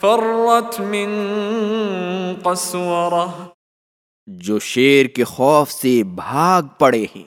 فرت من قسورہ۔ جو شیر کے خوف سے بھاگ پڑے ہیں۔